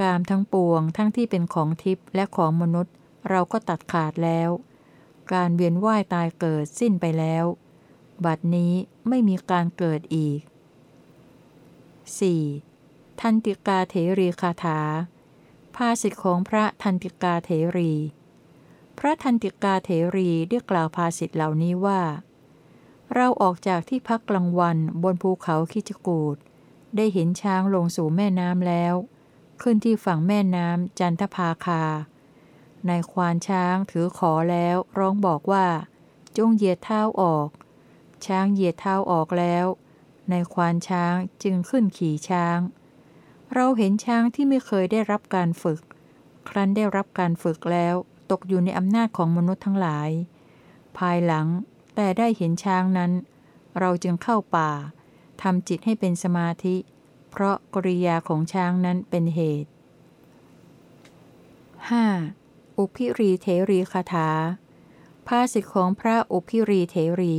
A: กามทั้งปวงทั้งที่เป็นของทิพย์และของมนุษย์ เราก็ตัดขาดแล้ว การเวียนว่ายตายเกิดสิ้นไปแล้ว บัดนี้ไม่มีการเกิดอีก 4. ทันติกาเถรีคาถาาสิทธิของพระทันติกาเถรี พระทันติกาเถรีได้กล่าวภาสิทธิเหล่านี้ว่า เราออกจากที่พักกลางวันบนภูเขาคิจกูดได้เห็นช้างลงสู่แม่น้ำแล้ว ขึ้นที่ฝั่งแม่น้ำจันทภาคานายควานช้างถือขอแล้วร้องบอกว่า จงเหยียดเท้าออก ช้างเหยียดเท้าออกแล้วนายควานช้างจึงขึ้นขี่ช้าง เราเห็นช้างที่ไม่เคยได้รับการฝึก ครั้นได้รับการฝึกแล้วตกอยู่ในอำนาจของมนุษย์ทั้งหลาย ภายหลังแต่ได้เห็นช้างนั้น เราจึงเข้าป่าทำจิตให้เป็นสมาธิ เพราะกิริยาของช้างนั้นเป็นเหตุ 5. อุพพิรีเถรีคาถาภาษิตของพระอุพพิรีเถรี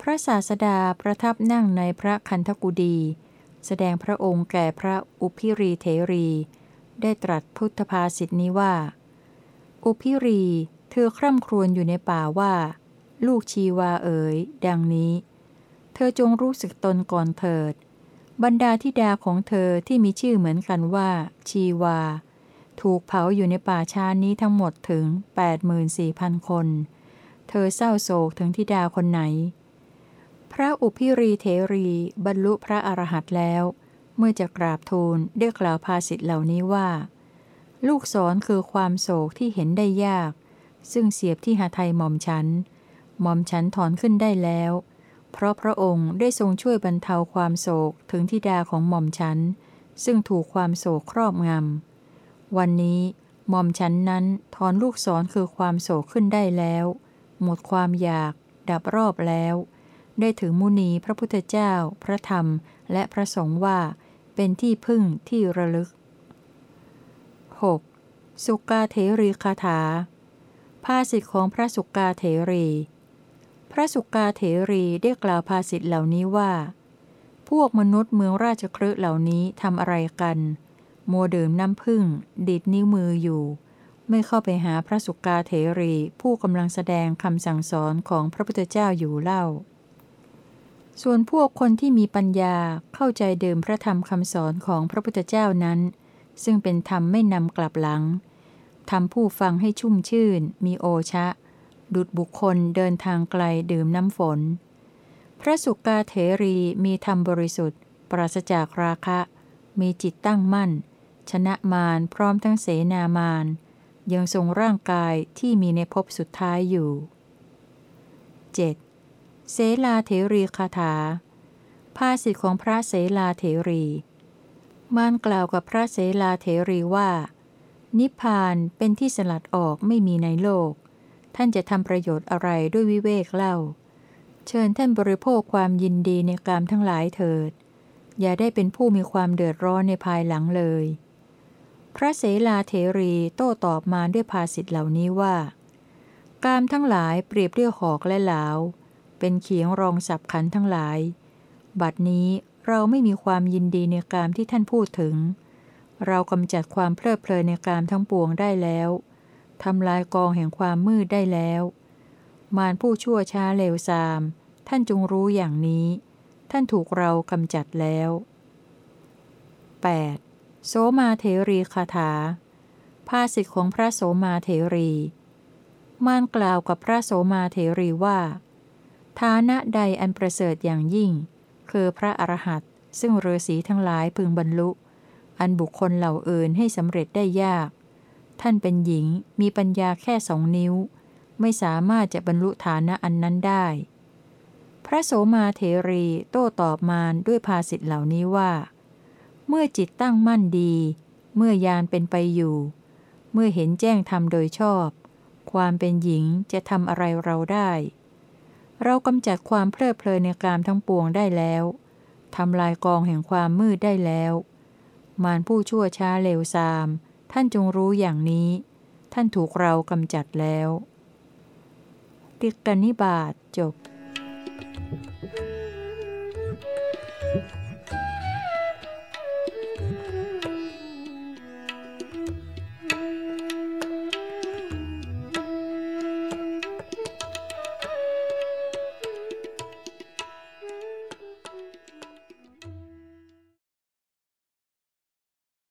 A: พระศาสดาประทับนั่งในพระคันธกุดี แสดงพระองค์แก่พระอุพิรีเทรี ได้ตรัสพุทธภาษิตนี้ว่า อุพิรี เธอคร่ำครวญอยู่ในป่าว่า ลูกชีวาเอ๋ย ดังนี้ เธอจงรู้สึกตนก่อนเถิด บรรดาธิดาของเธอที่มีชื่อเหมือนกันว่า ชีวา ถูกเผาอยู่ในป่าชานี้ทั้งหมดถึง 84,000 คน เธอเศร้าโศกถึงธิดาคนไหน พระอุพิรีเถรีบรรลุพระอรหันต์แล้ว เมื่อจะกราบทูลได้กล่าวภาสิทธเหล่านี้ว่า ลูกศรคือความโศกที่เห็นได้ยาก ซึ่งเสียบที่หาไทยหม่อมฉันหม่อมฉันถอนขึ้นได้แล้ว เพราะพระองค์ได้ทรงช่วยบรรเทาความโศกถึงทิดาของหม่อมฉันซึ่งถูกความโศกครอบงำวันนี้หม่อมฉันนั้นถอนลูกศรคือความโศกขึ้นได้แล้ว หมดความอยาก ดับรอบแล้ว ได้ถึงมุนีพระพุทธเจ้า พระธรรม และพระสงฆ์ว่า เป็นที่พึ่งที่ระลึก 6. สุกาเทรีคาถา ภาสิทธิของพระสุกาเทรี พระสุกาเทรีได้กล่าวภาสิทธิเหล่านี้ว่า พวกมนุษย์เมืองราชครืเหล่านี้ทำอะไรกันมัวดื่มน้ำพึ่ง ดิดนิ้วมืออยู่ ไม่เข้าไปหาพระสุกาเถรีผู้กำลังแสดงคำสั่งสอนของพระพุทธเจ้าอยู่เล่า ส่วนพวกคนที่มีปัญญาเข้าใจเดิมพระธรรมคำสอนของพระพุทธเจ้านั้น ซึ่งเป็นธรรมไม่นำกลับหลังทำผู้ฟังให้ชุ่มชื่น มีโอชะ ดุดบุคคลเดินทางไกลดื่มน้ำฝน พระสุกาเถรีมีธรรมบริสุทธิ์ ปราศจากราคะ มีจิตตั้งมั่น ชนะมารพร้อมทั้งเสนามารยังทรงร่างกายที่มีในภพสุดท้ายอยู่ 7. เสลาเถรีคาถา ภาษิตของพระเสลาเถรี มารกล่าวกับพระเสลาเถรีว่า นิพพานเป็นที่สลัดออกไม่มีในโลก ท่านจะทำประโยชน์อะไรด้วยวิเวกเล่า เชิญท่านบริโภคความยินดีในกามทั้งหลายเถิด อย่าได้เป็นผู้มีความเดือดร้อนในภายหลังเลย พระเสลาเถรีโต้ตอบมาด้วยภาษิตเหล่านี้ว่า กามทั้งหลายเปรียบเรียหอกและเหลา เป็นเขียงรองสับขันทั้งหลาย บัดนี้เราไม่มีความยินดีในกามที่ท่านพูดถึง เรากำจัดความเพลิดเพลินในกามทั้งปวงได้แล้วทำลายกองแห่งความมืดได้แล้ว มารผู้ชั่วช้าเลวทราม ท่านจงรู้อย่างนี้ ท่านถูกเรากำจัดแล้ว 8. โสมาเถรีคาถา ภาษิตของพระโสมาเถรี มานกล่าวกับพระโสมาเถรีว่า ฐานะใดอันประเสริฐอย่างยิ่ง คือพระอรหันต์ซึ่งฤาษีทั้งหลายพึงบรรลุ อันบุคคลเหล่าอื่นให้สำเร็จได้ยาก ท่านเป็นหญิงมีปัญญาแค่สองนิ้ว ไม่สามารถจะบรรลุฐานะอันนั้นได้ พระโสมาเถรีโต้ตอบมารด้วยภาษิตเหล่านี้ว่า เมื่อจิตตั้งมั่นดี เมื่อยานเป็นไปอยู่ เมื่อเห็นแจ้งทำโดยชอบ ความเป็นหญิงจะทำอะไรเราได้ เรากำจัดความเพลิดเพลินในกามทั้งปวงได้แล้วทำลายกองแห่งความมืดได้แล้ว มารผู้ชั่วช้าเลวทราม ท่านจงรู้อย่างนี้ ท่านถูกเรากำจัดแล้ว ติกนิบาตจบ
B: Thank you.